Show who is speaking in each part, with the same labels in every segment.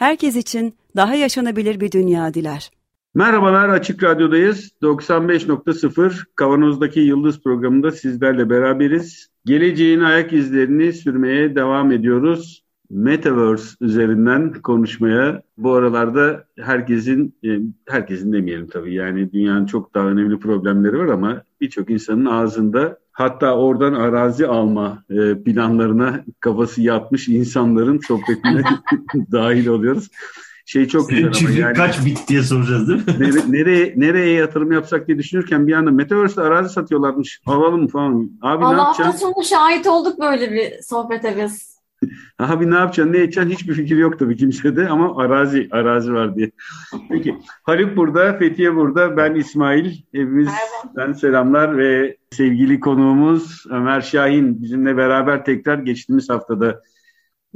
Speaker 1: herkes için daha yaşanabilir bir dünya diler.
Speaker 2: Merhabalar Açık Radyo'dayız. 95.0 Kavanoz'daki Yıldız programında sizlerle beraberiz. Geleceğin ayak izlerini sürmeye devam ediyoruz. Metaverse üzerinden konuşmaya. Bu aralarda herkesin, e, herkesin demeyelim tabii yani dünyanın çok daha önemli problemleri var ama birçok insanın ağzında hatta oradan arazi alma e, planlarına kafası yatmış insanların sohbetine dahil oluyoruz şey çok
Speaker 3: Senin
Speaker 2: güzel ama yani.
Speaker 3: kaç bit diye soracağız değil mi?
Speaker 2: Nere, nereye, nereye yatırım yapsak diye düşünürken bir anda Metaverse'de arazi satıyorlarmış. Alalım falan. Abi
Speaker 4: Allah
Speaker 2: ne
Speaker 4: hafta
Speaker 2: yapacaksın?
Speaker 4: sonu şahit olduk böyle bir sohbete biz.
Speaker 2: Abi ne yapacaksın, ne edeceksin hiçbir fikir yok tabii kimsede ama arazi, arazi var diye. Peki Haluk burada, Fethiye burada, ben İsmail. Hepimizden selamlar ve sevgili konuğumuz Ömer Şahin bizimle beraber tekrar geçtiğimiz haftada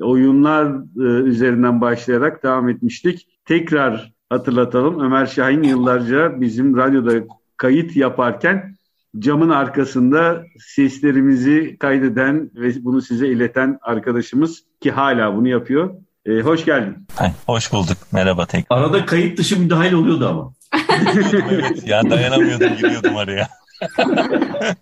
Speaker 2: oyunlar e, üzerinden başlayarak devam etmiştik. Tekrar hatırlatalım. Ömer Şahin yıllarca bizim radyoda kayıt yaparken camın arkasında seslerimizi kaydeden ve bunu size ileten arkadaşımız ki hala bunu yapıyor. E, hoş geldin.
Speaker 5: Ay, hoş bulduk. Merhaba tekrar.
Speaker 3: Arada kayıt dışı müdahil oluyordu ama.
Speaker 5: evet, ya dayanamıyordum giriyordum araya.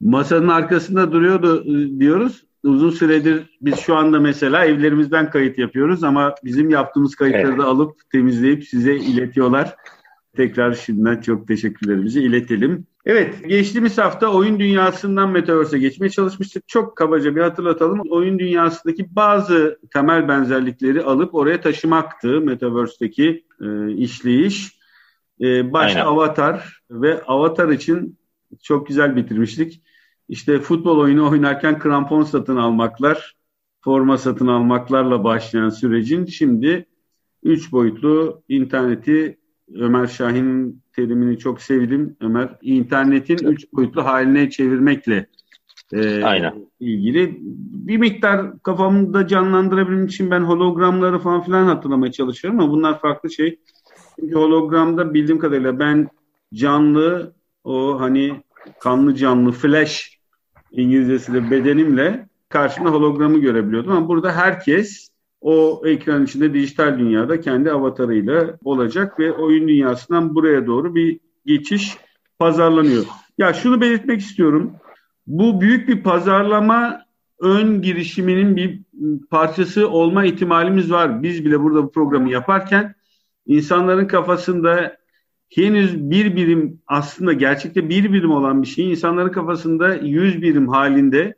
Speaker 2: Masanın arkasında duruyordu e, diyoruz. Uzun süredir biz şu anda mesela evlerimizden kayıt yapıyoruz ama bizim yaptığımız kayıtları
Speaker 5: Evet.
Speaker 2: da alıp temizleyip size iletiyorlar. Tekrar şimdiden çok teşekkürlerimizi iletelim. Evet, geçtiğimiz hafta oyun dünyasından Metaverse'e geçmeye çalışmıştık. Çok kabaca bir hatırlatalım. Oyun dünyasındaki bazı temel benzerlikleri alıp oraya taşımaktı Metaverse'deki e, işleyiş. E, başta
Speaker 5: Aynen.
Speaker 2: Avatar ve Avatar için çok güzel bitirmiştik. İşte futbol oyunu oynarken krampon satın almaklar, forma satın almaklarla başlayan sürecin şimdi üç boyutlu interneti Ömer Şahin'in terimini çok sevdim. Ömer internetin üç boyutlu haline çevirmekle e,
Speaker 5: Aynen.
Speaker 2: ilgili bir miktar kafamda canlandırabilmek için ben hologramları falan filan hatırlamaya çalışıyorum ama bunlar farklı şey. Çünkü hologramda bildiğim kadarıyla ben canlı o hani kanlı canlı flash İngilizcesi de bedenimle karşımda hologramı görebiliyordum ama burada herkes o ekran içinde dijital dünyada kendi avatarıyla olacak ve oyun dünyasından buraya doğru bir geçiş pazarlanıyor. Ya şunu belirtmek istiyorum. Bu büyük bir pazarlama ön girişiminin bir parçası olma ihtimalimiz var. Biz bile burada bu programı yaparken insanların kafasında henüz bir birim aslında gerçekte bir birim olan bir şey insanların kafasında yüz birim halinde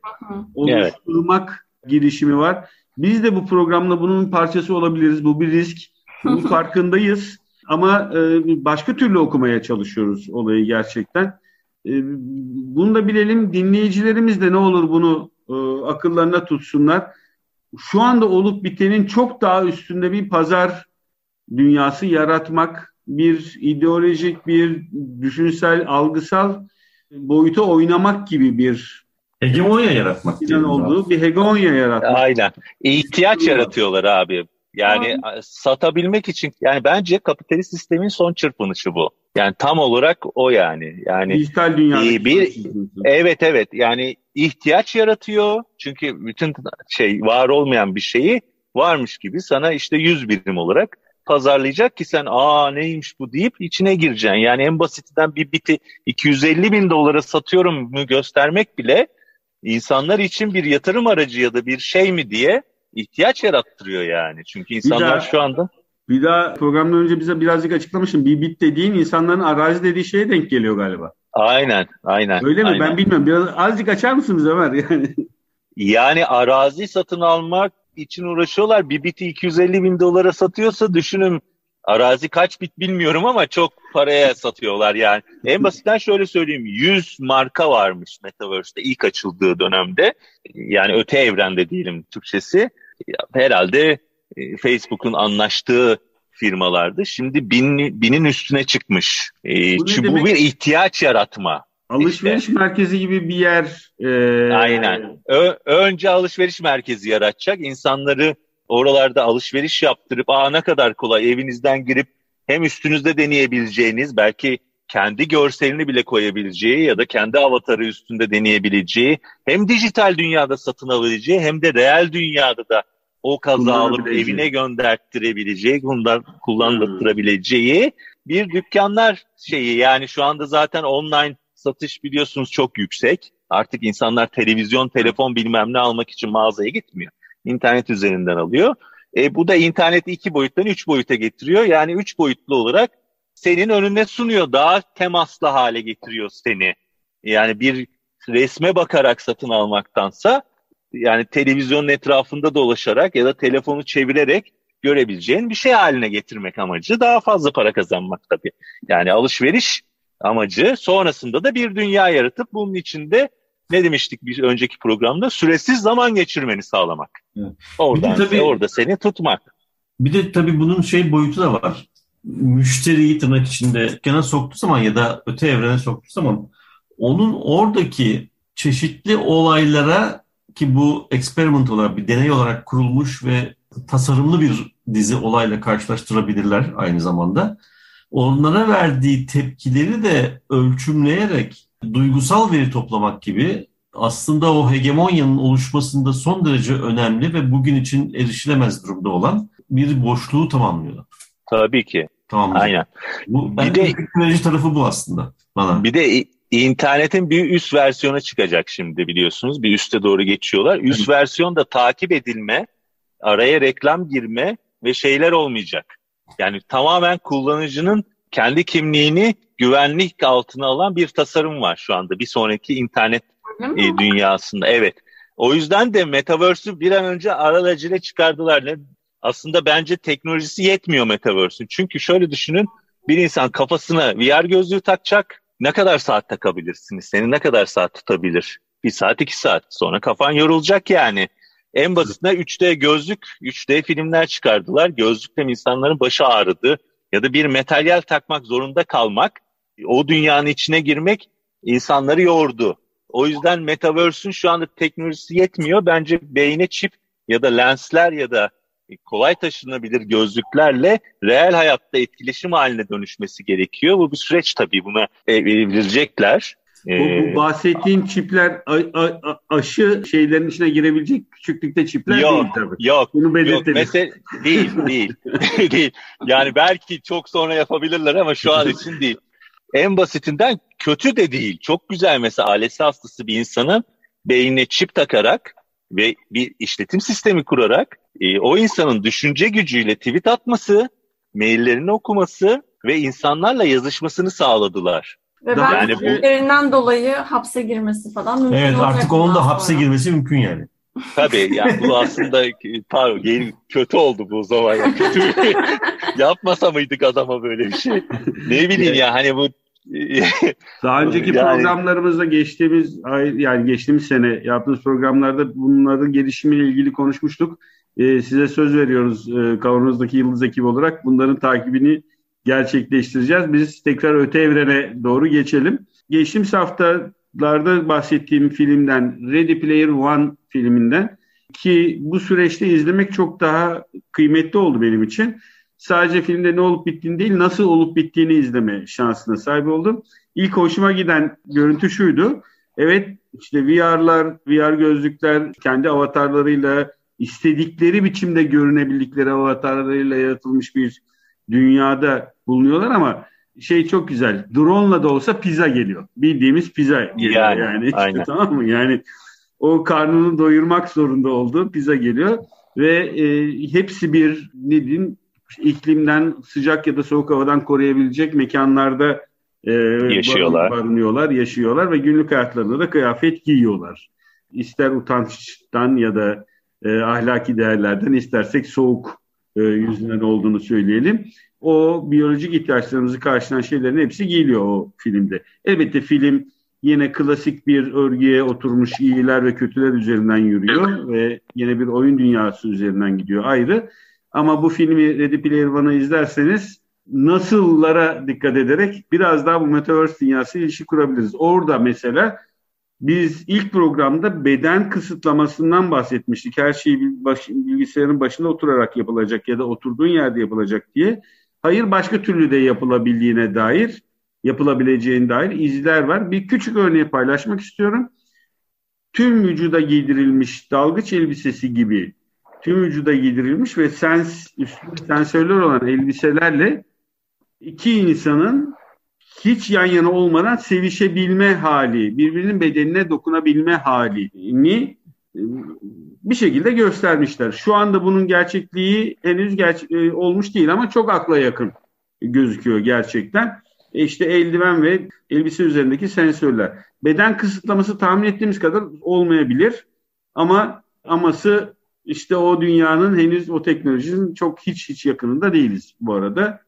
Speaker 2: oluşturmak girişimi var. Biz de bu programla bunun parçası olabiliriz. Bu bir risk. Bunun farkındayız. Ama e, başka türlü okumaya çalışıyoruz olayı gerçekten. E, bunu da bilelim. Dinleyicilerimiz de ne olur bunu e, akıllarına tutsunlar. Şu anda olup bitenin çok daha üstünde bir pazar dünyası yaratmak, bir ideolojik, bir düşünsel, algısal boyuta oynamak gibi bir
Speaker 3: Hegemonya yaratmak. diyelim
Speaker 2: olduğu bir hegemonya yaratmak.
Speaker 5: Aynen. İhtiyaç yaratıyorlar abi. Yani satabilmek için yani bence kapitalist sistemin son çırpınışı bu. Yani tam olarak o yani. Yani
Speaker 2: Dijital dünyada.
Speaker 5: İyi bir- evet evet yani ihtiyaç yaratıyor. Çünkü bütün şey var olmayan bir şeyi varmış gibi sana işte 100 birim olarak pazarlayacak ki sen aa neymiş bu deyip içine gireceksin. Yani en basitinden bir biti 250 bin dolara satıyorum mu göstermek bile insanlar için bir yatırım aracı ya da bir şey mi diye ihtiyaç yarattırıyor yani. Çünkü insanlar
Speaker 2: daha-
Speaker 5: şu anda
Speaker 2: Bir daha programdan önce bize birazcık açıklamışım. Bir bit dediğin insanların arazi dediği şeye denk geliyor galiba.
Speaker 5: aynen aynen.
Speaker 2: Öyle mi?
Speaker 5: aynen.
Speaker 2: Ben bilmiyorum. Biraz azıcık açar mısınız Ömer? Yani
Speaker 5: Yani arazi satın almak için uğraşıyorlar. Bir biti 250 bin dolara satıyorsa düşünün arazi kaç bit bilmiyorum ama çok paraya satıyorlar yani. En basitten şöyle söyleyeyim 100 marka varmış Metaverse'de ilk açıldığı dönemde. Yani öte evrende diyelim Türkçesi. Herhalde e, Facebook'un anlaştığı firmalardı. Şimdi bin, binin üstüne çıkmış. E,
Speaker 2: Bu
Speaker 5: çünkü bu bir ihtiyaç yaratma.
Speaker 2: Alışveriş merkezi gibi bir yer. e,
Speaker 5: Aynen. Ö- önce alışveriş merkezi yaratacak. İnsanları oralarda alışveriş yaptırıp aa ne kadar kolay evinizden girip hem üstünüzde deneyebileceğiniz belki kendi görselini bile koyabileceği ya da kendi avatarı üstünde deneyebileceği hem dijital dünyada satın alabileceği hem de reel dünyada da o kaza alıp evine gönderttirebileceği, bundan kullandırtırabileceği bir dükkanlar şeyi. Yani şu anda zaten online satış biliyorsunuz çok yüksek. Artık insanlar televizyon, telefon bilmem ne almak için mağazaya gitmiyor. İnternet üzerinden alıyor. E, bu da interneti iki boyuttan üç boyuta getiriyor. Yani üç boyutlu olarak senin önüne sunuyor. Daha temaslı hale getiriyor seni. Yani bir resme bakarak satın almaktansa yani televizyonun etrafında dolaşarak ya da telefonu çevirerek görebileceğin bir şey haline getirmek amacı. Daha fazla para kazanmak tabii. Yani alışveriş amacı sonrasında da bir dünya yaratıp bunun içinde ne demiştik bir önceki programda süresiz zaman geçirmeni sağlamak.
Speaker 3: Evet.
Speaker 5: Oradan
Speaker 3: tabii-
Speaker 5: orada seni tutmak.
Speaker 3: Bir de tabii bunun şey boyutu da var. Müşteriyi tırnak içinde dükkana soktuğu zaman ya da öte evrene soktuğu zaman onun oradaki çeşitli olaylara ki bu experiment olarak bir deney olarak kurulmuş ve tasarımlı bir dizi olayla karşılaştırabilirler aynı zamanda. Onlara verdiği tepkileri de ölçümleyerek duygusal veri toplamak gibi aslında o hegemonyanın oluşmasında son derece önemli ve bugün için erişilemez durumda olan bir boşluğu tamamlıyorlar.
Speaker 5: Tabii ki.
Speaker 3: Tamamlıyor.
Speaker 5: Aynen.
Speaker 3: Bu,
Speaker 5: Bir de-
Speaker 3: teknoloji tarafı bu aslında bana.
Speaker 5: Bir de internetin bir üst versiyonu çıkacak şimdi biliyorsunuz. Bir üste doğru geçiyorlar. Üst versiyon da takip edilme, araya reklam girme ve şeyler olmayacak. Yani tamamen kullanıcının kendi kimliğini güvenlik altına alan bir tasarım var şu anda. Bir sonraki internet e, dünyasında. Evet. O yüzden de Metaverse'ü bir an önce aracıyla çıkardılar. Ne? Aslında bence teknolojisi yetmiyor Metaverse'ün. Çünkü şöyle düşünün. Bir insan kafasına VR gözlüğü takacak. Ne kadar saat takabilirsiniz? Seni ne kadar saat tutabilir? Bir saat, iki saat. Sonra kafan yorulacak yani. En basitinde 3D gözlük, 3D filmler çıkardılar. Gözlükle insanların başı ağrıdı. Ya da bir materyal takmak zorunda kalmak, o dünyanın içine girmek insanları yordu. O yüzden Metaverse'ün şu anda teknolojisi yetmiyor. Bence beyne çip ya da lensler ya da kolay taşınabilir gözlüklerle reel hayatta etkileşim haline dönüşmesi gerekiyor. Bu bir süreç tabii buna e, evrilecekler.
Speaker 2: Bu,
Speaker 5: Ee,
Speaker 2: bu bahsettiğin çipler a- a- a- aşı şeylerin içine girebilecek küçüklükte çipler
Speaker 5: Yok,
Speaker 2: değil tabii.
Speaker 5: yok,
Speaker 2: Bunu
Speaker 5: yok.
Speaker 2: belirtelim.
Speaker 5: Mesele değil, değil, değil. Yani belki çok sonra yapabilirler ama şu an için değil. En basitinden kötü de değil. Çok güzel mesela ALS hastası bir insanın beynine çip takarak ve bir işletim sistemi kurarak e, o insanın düşünce gücüyle tweet atması, maillerini okuması ve insanlarla yazışmasını sağladılar.
Speaker 4: Ve
Speaker 2: Daha-
Speaker 4: belki
Speaker 5: Yani bu-
Speaker 4: dolayı hapse girmesi falan mümkün
Speaker 3: Evet artık onun da hapse
Speaker 4: sonra.
Speaker 3: girmesi mümkün yani.
Speaker 5: Tabii yani bu aslında pardon geri- kötü oldu bu zaman. Yani kötü bir- yapmasa mıydık adama böyle bir şey? Ne bileyim ya hani bu
Speaker 2: Daha önceki
Speaker 5: Yani-
Speaker 2: programlarımızda geçtiğimiz ay yani geçtiğimiz sene yaptığımız programlarda bunların gelişimiyle ilgili konuşmuştuk. Ee, size söz veriyoruz e, Kavanoz'daki Yıldız ekibi olarak bunların takibini gerçekleştireceğiz. Biz tekrar öte evrene doğru geçelim. Geçtiğimiz haftalarda bahsettiğim filmden Ready Player One filminden ki bu süreçte izlemek çok daha kıymetli oldu benim için. Sadece filmde ne olup bittiğini değil nasıl olup bittiğini izleme şansına sahip oldum. İlk hoşuma giden görüntü şuydu. Evet işte VR'lar, VR gözlükler kendi avatarlarıyla istedikleri biçimde görünebildikleri avatarlarıyla yaratılmış bir dünyada bulunuyorlar ama şey çok güzel. Drone'la da olsa pizza geliyor. Bildiğimiz pizza geliyor
Speaker 5: Yani,
Speaker 2: yani.
Speaker 5: Aynen.
Speaker 2: tamam mı? Yani o karnını doyurmak zorunda olduğu pizza geliyor ve e, hepsi bir ne diyeyim iklimden sıcak ya da soğuk havadan koruyabilecek mekanlarda e,
Speaker 5: Yaşıyorlar.
Speaker 2: barınıyorlar, yaşıyorlar ve günlük hayatlarında da kıyafet giyiyorlar. İster utançtan ya da e, ahlaki değerlerden istersek soğuk e, yüzünden olduğunu söyleyelim. O biyolojik ihtiyaçlarımızı karşılayan şeylerin hepsi giyiliyor o filmde. Elbette film yine klasik bir örgüye oturmuş iyiler ve kötüler üzerinden yürüyor ve yine bir oyun dünyası üzerinden gidiyor ayrı. Ama bu filmi Ready Player One'ı izlerseniz nasıllara dikkat ederek biraz daha bu Metaverse dünyası ilişki kurabiliriz. Orada mesela biz ilk programda beden kısıtlamasından bahsetmiştik. Her şey baş, bilgisayarın başında oturarak yapılacak ya da oturduğun yerde yapılacak diye. Hayır başka türlü de yapılabildiğine dair, yapılabileceğine dair izler var. Bir küçük örneği paylaşmak istiyorum. Tüm vücuda giydirilmiş dalgıç elbisesi gibi tüm vücuda giydirilmiş ve sens, üstünde sensörler olan elbiselerle iki insanın hiç yan yana olmadan sevişebilme hali, birbirinin bedenine dokunabilme halini e, bir şekilde göstermişler. Şu anda bunun gerçekliği henüz gerçek, e, olmuş değil ama çok akla yakın gözüküyor gerçekten. E işte eldiven ve elbise üzerindeki sensörler. Beden kısıtlaması tahmin ettiğimiz kadar olmayabilir ama aması işte o dünyanın henüz o teknolojinin çok hiç hiç yakınında değiliz bu arada.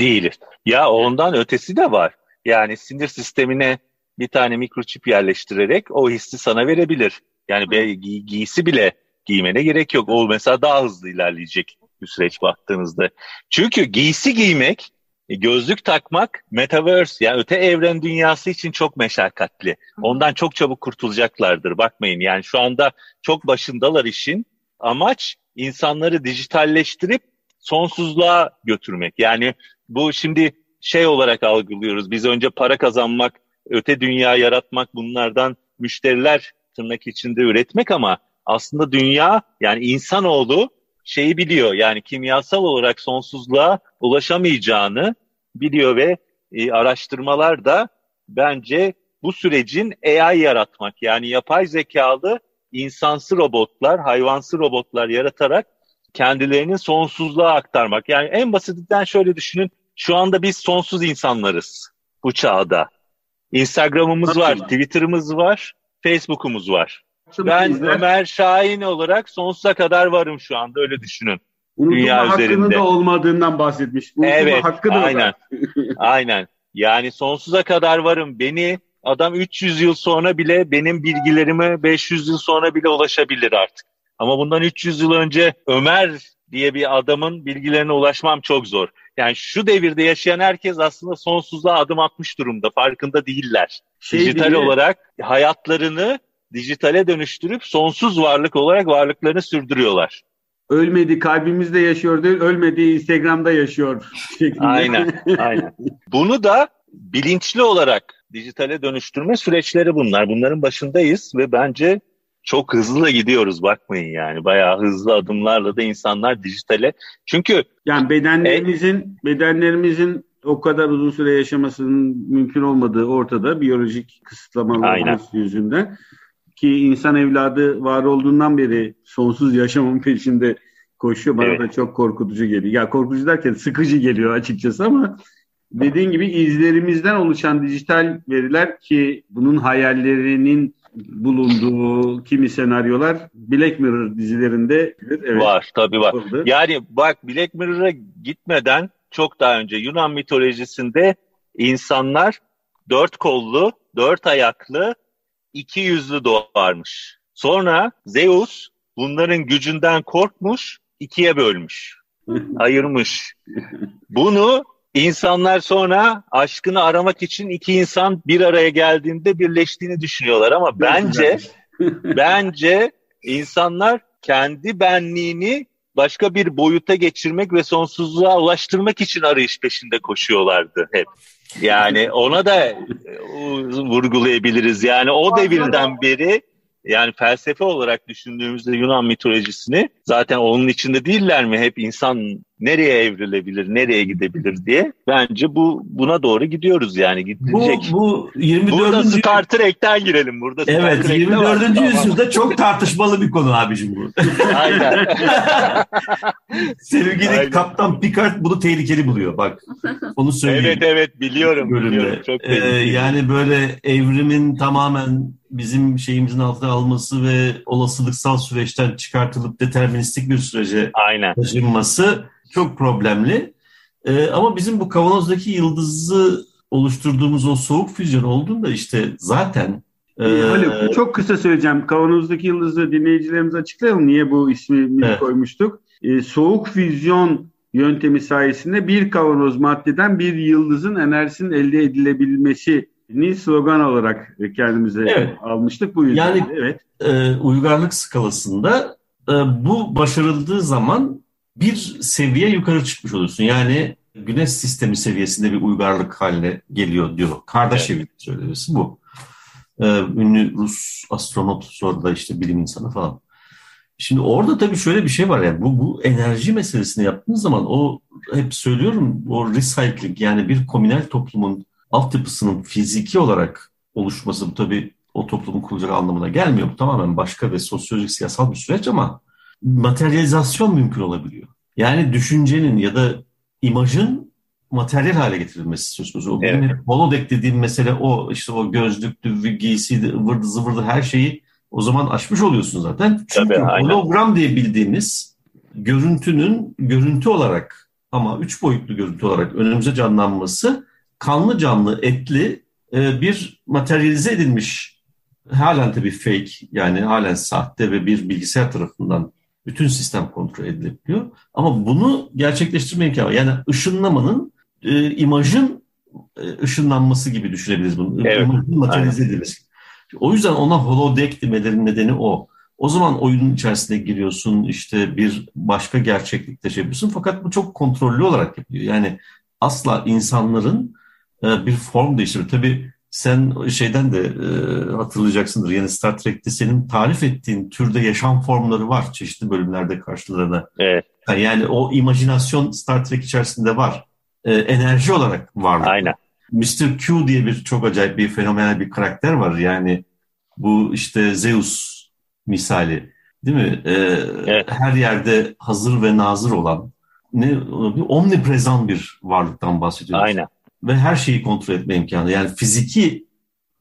Speaker 5: Değiliz. Ya ondan ötesi de var. Yani sinir sistemine bir tane mikroçip yerleştirerek o hissi sana verebilir. Yani be, giy, giysi bile giymene gerek yok. O mesela daha hızlı ilerleyecek bir süreç baktığınızda. Çünkü giysi giymek, gözlük takmak metaverse yani öte evren dünyası için çok meşakkatli. Ondan çok çabuk kurtulacaklardır. Bakmayın yani şu anda çok başındalar işin. Amaç insanları dijitalleştirip sonsuzluğa götürmek. Yani bu şimdi şey olarak algılıyoruz. Biz önce para kazanmak, öte dünya yaratmak bunlardan müşteriler tırnak içinde üretmek ama aslında dünya yani insanoğlu şeyi biliyor. Yani kimyasal olarak sonsuzluğa ulaşamayacağını biliyor ve e, araştırmalar da bence bu sürecin AI yaratmak yani yapay zekalı insansı robotlar, hayvansı robotlar yaratarak kendilerini sonsuzluğa aktarmak. Yani en basitinden şöyle düşünün. Şu anda biz sonsuz insanlarız bu çağda. Instagram'ımız var, Twitter'ımız var, Facebook'umuz var. Ben izler. Ömer Şahin olarak sonsuza kadar varım şu anda öyle düşünün.
Speaker 2: Unutma Dünya hakkının üzerinde. da olmadığından bahsetmiş. Unutma
Speaker 5: evet, hakkı da aynen. aynen. Yani sonsuza kadar varım. Beni adam 300 yıl sonra bile benim bilgilerime 500 yıl sonra bile ulaşabilir artık. Ama bundan 300 yıl önce Ömer diye bir adamın bilgilerine ulaşmam çok zor. Yani şu devirde yaşayan herkes aslında sonsuzluğa adım atmış durumda. Farkında değiller. Şey Dijital diye... olarak hayatlarını dijitale dönüştürüp sonsuz varlık olarak varlıklarını sürdürüyorlar.
Speaker 2: Ölmedi kalbimizde yaşıyor değil, ölmedi Instagram'da yaşıyor.
Speaker 5: Şeklinde. Aynen, aynen. Bunu da bilinçli olarak dijitale dönüştürme süreçleri bunlar. Bunların başındayız ve bence çok hızlı da gidiyoruz bakmayın yani. Bayağı hızlı adımlarla da insanlar dijitale. Çünkü
Speaker 2: yani bedenlerimizin e, bedenlerimizin o kadar uzun süre yaşamasının mümkün olmadığı ortada biyolojik kısıtlamalar yüzünden ki insan evladı var olduğundan beri sonsuz yaşamın peşinde koşuyor. Bana evet. da çok korkutucu geliyor. Ya korkutucu derken sıkıcı geliyor açıkçası ama dediğin gibi izlerimizden oluşan dijital veriler ki bunun hayallerinin bulunduğu kimi senaryolar Black Mirror dizilerinde
Speaker 5: evet, var tabii var. Oldu. Yani bak Black Mirror'a gitmeden çok daha önce Yunan mitolojisinde insanlar dört kollu, dört ayaklı, iki yüzlü doğarmış. Sonra Zeus bunların gücünden korkmuş, ikiye bölmüş, ayırmış. Bunu İnsanlar sonra aşkını aramak için iki insan bir araya geldiğinde birleştiğini düşünüyorlar ama bence bence insanlar kendi benliğini başka bir boyuta geçirmek ve sonsuzluğa ulaştırmak için arayış peşinde koşuyorlardı hep. Yani ona da e, vurgulayabiliriz. Yani o devirden beri yani felsefe olarak düşündüğümüzde Yunan mitolojisini zaten onun içinde değiller mi? Hep insan nereye evrilebilir, nereye gidebilir diye. Bence bu buna doğru gidiyoruz yani gidilecek.
Speaker 3: Bu, bu 24.
Speaker 5: Burada Star Trek'ten girelim burada.
Speaker 3: Star evet Trek'te 24. Var. yüzyılda çok tartışmalı bir konu abicim bu. Aynen. Sevgili Aynen. Kaptan Picard bunu tehlikeli buluyor bak. Onu söyleyeyim.
Speaker 5: Evet evet biliyorum. Bölümde. biliyorum. Çok
Speaker 3: ee, yani böyle evrimin tamamen bizim şeyimizin altına alması ve olasılıksal süreçten çıkartılıp deterministik bir sürece Aynen. taşınması çok problemli. Ee, ama bizim bu kavanozdaki yıldızı oluşturduğumuz o soğuk füzyon olduğunda işte zaten
Speaker 2: ee, Haluk çok kısa söyleyeceğim. Kavanozdaki yıldızı dinleyicilerimize açıklayalım. Niye bu ismi evet. koymuştuk? e, soğuk füzyon yöntemi sayesinde bir kavanoz maddeden bir yıldızın enerjisinin elde edilebilmesini slogan olarak kendimize evet. almıştık. Bu yüzden
Speaker 3: yani, evet. E, uygarlık skalasında e, bu başarıldığı zaman bir seviye yukarı çıkmış olursun. Yani güneş sistemi seviyesinde bir uygarlık haline geliyor diyor. Kardashev evet. söylemesi bu. Ee, ünlü Rus astronot sonra da işte bilim insanı falan. Şimdi orada tabii şöyle bir şey var yani bu, bu enerji meselesini yaptığınız zaman o hep söylüyorum o recycling yani bir komünel toplumun altyapısının fiziki olarak oluşması bu tabii o toplumun kurulacak anlamına gelmiyor. Bu tamamen başka ve sosyolojik siyasal bir süreç ama materyalizasyon mümkün olabiliyor. Yani düşüncenin ya da imajın materyal hale getirilmesi söz konusu. Evet. Benim holodeck dediğim mesele o. işte o gözlüktü, giysiydi, ıvırdı zıvırdı her şeyi o zaman aşmış oluyorsun zaten. Çünkü Tabii, hologram diye bildiğimiz görüntünün görüntü olarak ama üç boyutlu görüntü olarak önümüze canlanması kanlı canlı etli e, bir materyalize edilmiş halen tabii fake yani halen sahte ve bir bilgisayar tarafından bütün sistem kontrol edilebiliyor. Ama bunu gerçekleştirme imkanı var. Yani ışınlamanın e, imajın e, ışınlanması gibi düşünebiliriz bunu. Evet. İmajın materialize edilmesi. O yüzden ona holodeck demelerinin nedeni o. O zaman oyunun içerisine giriyorsun işte bir başka gerçeklikte şey yapıyorsun fakat bu çok kontrollü olarak yapıyor. Yani asla insanların bir form değiştirme. Tabii sen şeyden de e, hatırlayacaksındır. Yani Star Trek'te senin tarif ettiğin türde yaşam formları var çeşitli bölümlerde karşılarına.
Speaker 5: Evet.
Speaker 3: Yani o imajinasyon Star Trek içerisinde var. E, enerji olarak var.
Speaker 5: Aynen.
Speaker 3: Mr. Q diye bir çok acayip bir fenomenal bir karakter var. Yani bu işte Zeus misali değil mi? E, evet. Her yerde hazır ve nazır olan ne bir omniprezan bir varlıktan bahsediyoruz.
Speaker 5: Aynen
Speaker 3: ve her şeyi kontrol etme imkanı. Yani fiziki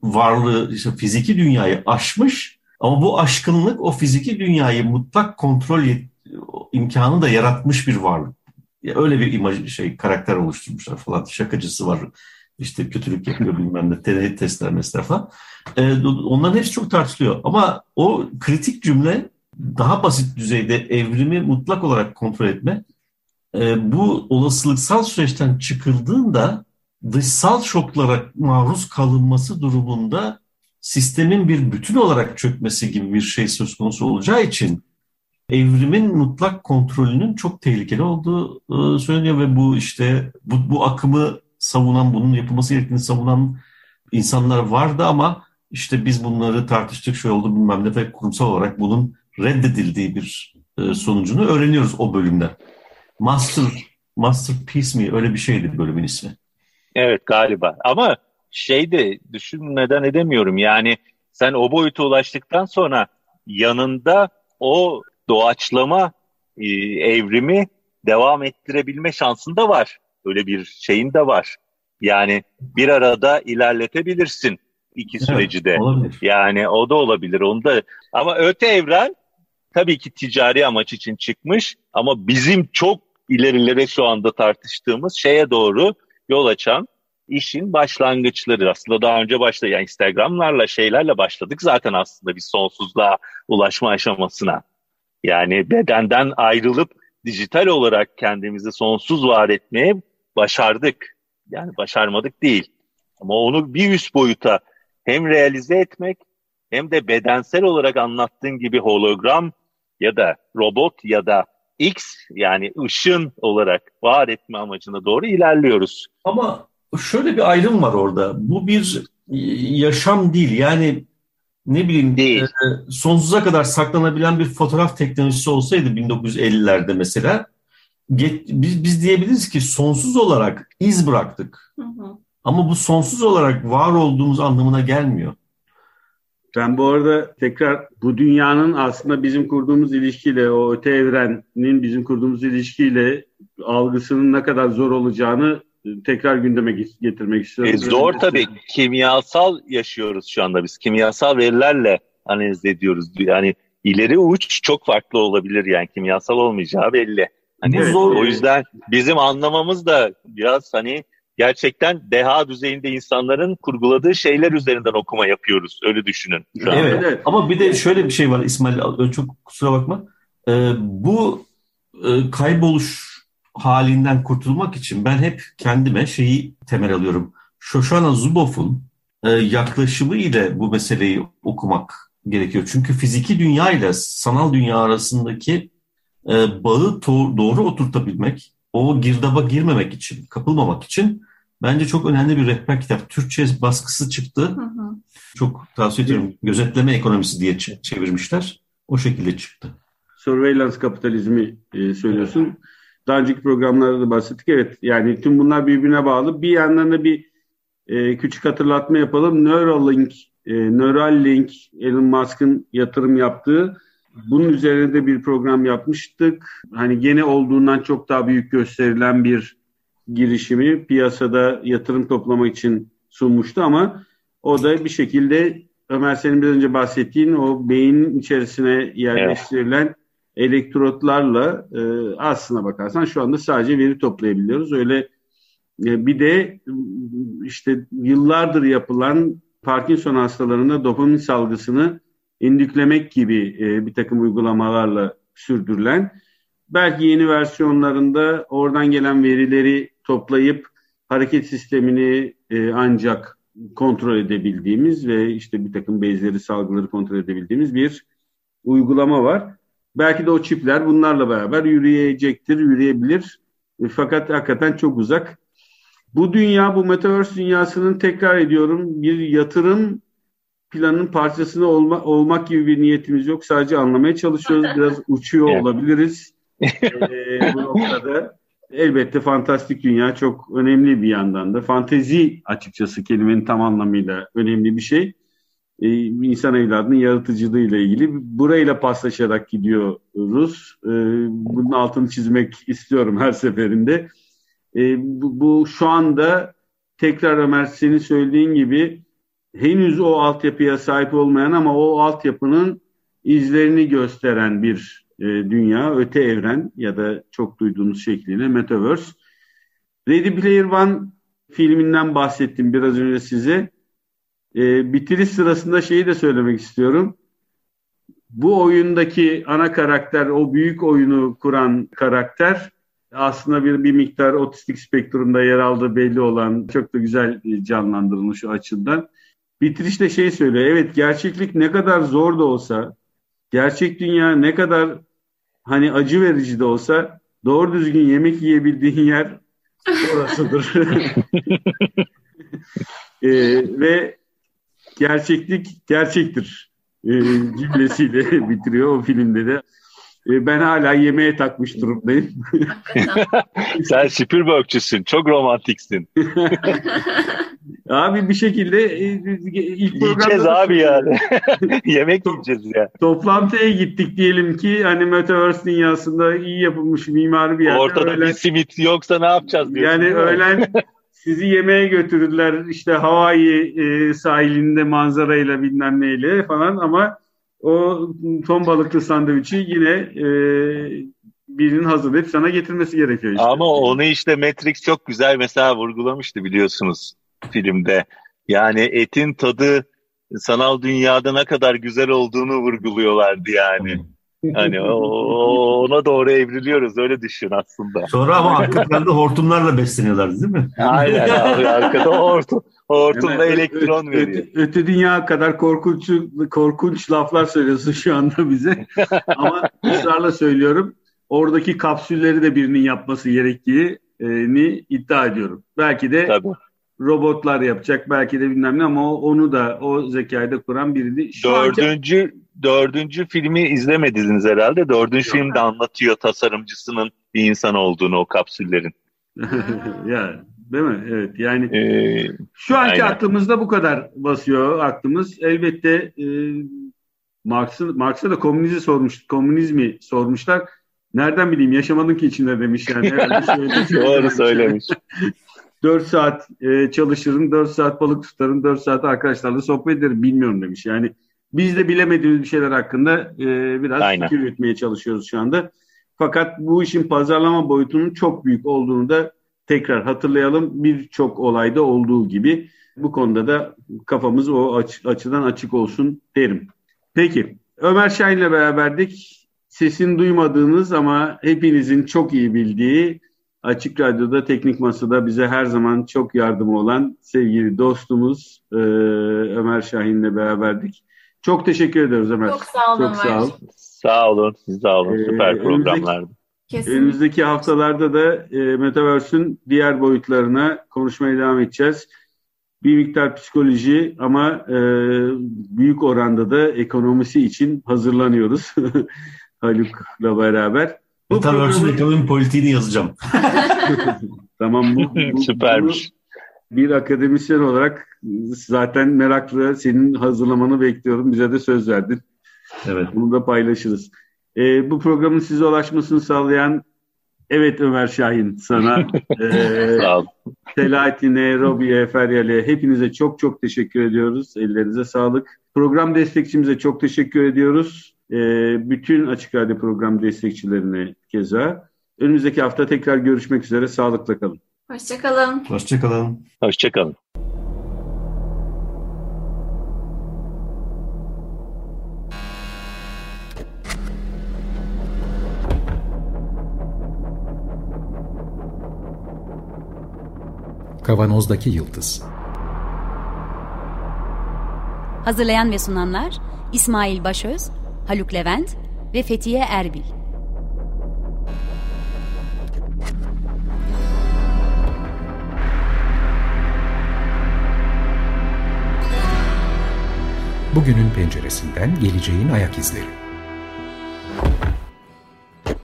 Speaker 3: varlığı, işte fiziki dünyayı aşmış ama bu aşkınlık o fiziki dünyayı mutlak kontrol imkanı da yaratmış bir varlık. Ya öyle bir imaj şey karakter oluşturmuşlar falan. Şakacısı var. İşte kötülük yapıyor bilmem ne. Deney testler mesela falan. Ee, onların hepsi çok tartışılıyor. Ama o kritik cümle daha basit düzeyde evrimi mutlak olarak kontrol etme. Ee, bu olasılıksal süreçten çıkıldığında dışsal şoklara maruz kalınması durumunda sistemin bir bütün olarak çökmesi gibi bir şey söz konusu olacağı için evrimin mutlak kontrolünün çok tehlikeli olduğu e, söyleniyor ve bu işte bu, bu akımı savunan, bunun yapılması gerektiğini savunan insanlar vardı ama işte biz bunları tartıştık, şöyle oldu bilmem ne ve kurumsal olarak bunun reddedildiği bir e, sonucunu öğreniyoruz o bölümden. Master, Masterpiece mi öyle bir şeydi bölümün ismi.
Speaker 5: Evet galiba ama şey de düşünmeden edemiyorum yani sen o boyuta ulaştıktan sonra yanında o doğaçlama e, evrimi devam ettirebilme şansın da var. Öyle bir şeyin de var. Yani bir arada ilerletebilirsin iki süreci de. Evet, yani o da olabilir. Onu da ama öte evren tabii ki ticari amaç için çıkmış ama bizim çok ilerilere şu anda tartıştığımız şeye doğru yol açan işin başlangıçları. Aslında daha önce başladı. Yani Instagram'larla şeylerle başladık zaten aslında bir sonsuzluğa ulaşma aşamasına. Yani bedenden ayrılıp dijital olarak kendimizi sonsuz var etmeye başardık. Yani başarmadık değil. Ama onu bir üst boyuta hem realize etmek hem de bedensel olarak anlattığın gibi hologram ya da robot ya da X yani ışın olarak var etme amacına doğru ilerliyoruz.
Speaker 3: Ama şöyle bir ayrım var orada. Bu bir yaşam değil. Yani ne bileyim değil. E, sonsuza kadar saklanabilen bir fotoğraf teknolojisi olsaydı 1950'lerde mesela biz, biz diyebiliriz ki sonsuz olarak iz bıraktık. Hı hı. Ama bu sonsuz olarak var olduğumuz anlamına gelmiyor.
Speaker 2: Ben bu arada tekrar bu dünyanın aslında bizim kurduğumuz ilişkiyle, o öte evrenin bizim kurduğumuz ilişkiyle algısının ne kadar zor olacağını tekrar gündeme getirmek istiyorum.
Speaker 5: E, zor tabii. Kimyasal yaşıyoruz şu anda biz. Kimyasal verilerle analiz ediyoruz. Yani ileri uç çok farklı olabilir yani kimyasal olmayacağı belli. Hani zor. O yüzden bizim anlamamız da biraz hani gerçekten deha düzeyinde insanların kurguladığı şeyler üzerinden okuma yapıyoruz. Öyle düşünün.
Speaker 3: Evet, evet. Ama bir de şöyle bir şey var İsmail çok kusura bakma. Ee, bu e, kayboluş halinden kurtulmak için ben hep kendime şeyi temel alıyorum. Shoshana Zuboff'un e, yaklaşımı ile bu meseleyi okumak gerekiyor. Çünkü fiziki dünya ile sanal dünya arasındaki e, bağı doğru oturtabilmek, o girdaba girmemek için, kapılmamak için bence çok önemli bir rehber kitap. Türkçe baskısı çıktı. Hı hı. Çok tavsiye ediyorum. Gözetleme ekonomisi diye çevirmişler. O şekilde çıktı.
Speaker 2: Surveillance kapitalizmi e, söylüyorsun. Daha önceki programlarda da bahsettik. Evet yani tüm bunlar birbirine bağlı. Bir yandan da bir e, küçük hatırlatma yapalım. Neuralink, e, Neuralink Elon Musk'ın yatırım yaptığı bunun üzerine de bir program yapmıştık. Hani gene olduğundan çok daha büyük gösterilen bir girişimi piyasada yatırım toplamak için sunmuştu ama o da bir şekilde Ömer senin bir önce bahsettiğin o beynin içerisine yerleştirilen evet. elektrotlarla e, aslına bakarsan şu anda sadece veri toplayabiliyoruz. Öyle e, bir de işte yıllardır yapılan Parkinson hastalarında dopamin salgısını indüklemek gibi e, bir takım uygulamalarla sürdürülen belki yeni versiyonlarında oradan gelen verileri toplayıp hareket sistemini e, ancak kontrol edebildiğimiz ve işte bir takım bezleri, salgıları kontrol edebildiğimiz bir uygulama var. Belki de o çipler bunlarla beraber yürüyecektir, yürüyebilir. E, fakat hakikaten çok uzak. Bu dünya, bu Metaverse dünyasının tekrar ediyorum bir yatırım planın parçasını olma, olmak gibi bir niyetimiz yok. Sadece anlamaya çalışıyoruz. Biraz uçuyor olabiliriz. Ee, bu noktada elbette fantastik dünya çok önemli bir yandan da. Fantezi açıkçası kelimenin tam anlamıyla önemli bir şey. Ee, insan evladının yaratıcılığıyla ilgili. Burayla paslaşarak gidiyoruz. Ee, bunun altını çizmek istiyorum her seferinde. Ee, bu, bu şu anda tekrar Ömer senin söylediğin gibi henüz o altyapıya sahip olmayan ama o altyapının izlerini gösteren bir e, dünya, öte evren ya da çok duyduğunuz şekliyle Metaverse. Ready Player One filminden bahsettim biraz önce size. E, bitiriş sırasında şeyi de söylemek istiyorum. Bu oyundaki ana karakter, o büyük oyunu kuran karakter aslında bir, bir miktar otistik spektrumda yer aldığı belli olan çok da güzel canlandırılmış o açıdan. Bitirişte şey söylüyor. Evet gerçeklik ne kadar zor da olsa, gerçek dünya ne kadar hani acı verici de olsa doğru düzgün yemek yiyebildiğin yer orasıdır. e, ve gerçeklik gerçektir e, cümlesiyle bitiriyor o filmde de. E, ben hala yemeğe takmış durumdayım.
Speaker 5: Sen Spielberg'çüsün. Çok romantiksin.
Speaker 2: Abi bir şekilde e,
Speaker 5: ilk Yiyeceğiz abi yani. Yemek yiyeceğiz ya.
Speaker 2: Toplantıya gittik diyelim ki hani Metaverse dünyasında iyi yapılmış mimari bir yerde.
Speaker 5: Ortada öğlen, bir simit yoksa ne yapacağız diyorsun.
Speaker 2: Yani öğlen sizi yemeğe götürdüler işte Hawaii e, sahilinde manzarayla bilmem neyle falan ama o ton balıklı sandviçi yine e, birinin hazırlayıp sana getirmesi gerekiyor işte.
Speaker 5: Ama onu işte Matrix çok güzel mesela vurgulamıştı biliyorsunuz filmde. Yani etin tadı sanal dünyada ne kadar güzel olduğunu vurguluyorlardı yani. Hani ona doğru evriliyoruz öyle düşün aslında.
Speaker 3: Sonra ama arka planda hortumlarla besleniyorlar değil mi?
Speaker 5: Aynen abi arkada hortum, hortumda yani, elektron öte, veriyor.
Speaker 2: Öte, öte dünya kadar korkunç korkunç laflar söylüyorsun şu anda bize. ama ısrarla söylüyorum. Oradaki kapsülleri de birinin yapması gerektiğini iddia ediyorum. Belki de Tabii robotlar yapacak belki de bilmem ne ama onu da o zekayı da kuran biriydi.
Speaker 5: Şu dördüncü anki... dördüncü filmi izlemediniz herhalde. Dördüncü Yok. filmde anlatıyor tasarımcısının bir insan olduğunu o kapsüllerin.
Speaker 2: ya değil mi? Evet yani ee, şu anki aynen. aklımızda bu kadar basıyor aklımız. Elbette e, Marx'a Marx'a da komünizmi sormuş, komünizmi sormuşlar. Nereden bileyim yaşamadın ki içinde demiş yani.
Speaker 5: Doğru söylemiş.
Speaker 2: 4 saat e, çalışırım, 4 saat balık tutarım, 4 saat arkadaşlarla sohbet ederim bilmiyorum demiş. Yani biz de bilemediğimiz bir şeyler hakkında e, biraz Aynen. fikir üretmeye çalışıyoruz şu anda. Fakat bu işin pazarlama boyutunun çok büyük olduğunu da tekrar hatırlayalım. Birçok olayda olduğu gibi bu konuda da kafamız o aç, açıdan açık olsun derim. Peki Ömer Şahin ile beraberdik. sesini duymadığınız ama hepinizin çok iyi bildiği Açık Radyo'da Teknik Masa'da bize her zaman çok yardımı olan sevgili dostumuz e, Ömer Şahin'le beraberdik. Çok teşekkür ediyoruz Ömer.
Speaker 4: Çok sağ olun
Speaker 2: Çok
Speaker 4: Ömer.
Speaker 2: sağ ol.
Speaker 5: Sağ olun, siz sağ olun.
Speaker 2: Ee,
Speaker 5: Süper
Speaker 2: önümüzdeki-
Speaker 5: programlardı.
Speaker 4: Kesin.
Speaker 2: Önümüzdeki haftalarda da e, Metaverse'ün diğer boyutlarına konuşmaya devam edeceğiz. Bir miktar psikoloji ama e, büyük oranda da ekonomisi için hazırlanıyoruz Haluk'la beraber. Bu
Speaker 3: Metaverse'ün
Speaker 2: programı-
Speaker 3: ekonomi politiğini yazacağım.
Speaker 2: tamam bu, bu-
Speaker 5: Süpermiş.
Speaker 2: bir akademisyen olarak zaten meraklı senin hazırlamanı bekliyorum. Bize de söz verdin.
Speaker 3: Evet.
Speaker 2: Bunu da paylaşırız. Ee, bu programın size ulaşmasını sağlayan evet Ömer Şahin sana ee,
Speaker 5: Sağ.
Speaker 2: Selahattin'e, Robi'ye, Feryal'e hepinize çok çok teşekkür ediyoruz. Ellerinize sağlık. Program destekçimize çok teşekkür ediyoruz. Ee, bütün Açık Radyo program destekçilerine keza. Önümüzdeki hafta tekrar görüşmek üzere. Sağlıkla kalın.
Speaker 4: Hoşçakalın.
Speaker 3: Hoşçakalın.
Speaker 5: Hoşçakalın.
Speaker 6: Kavanozdaki Yıldız
Speaker 7: Hazırlayan ve sunanlar İsmail Başöz, Haluk Levent ve Fethiye Erbil.
Speaker 6: Bugünün penceresinden geleceğin ayak izleri.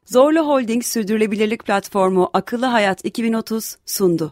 Speaker 1: Zorlu Holding Sürdürülebilirlik Platformu Akıllı Hayat 2030 sundu.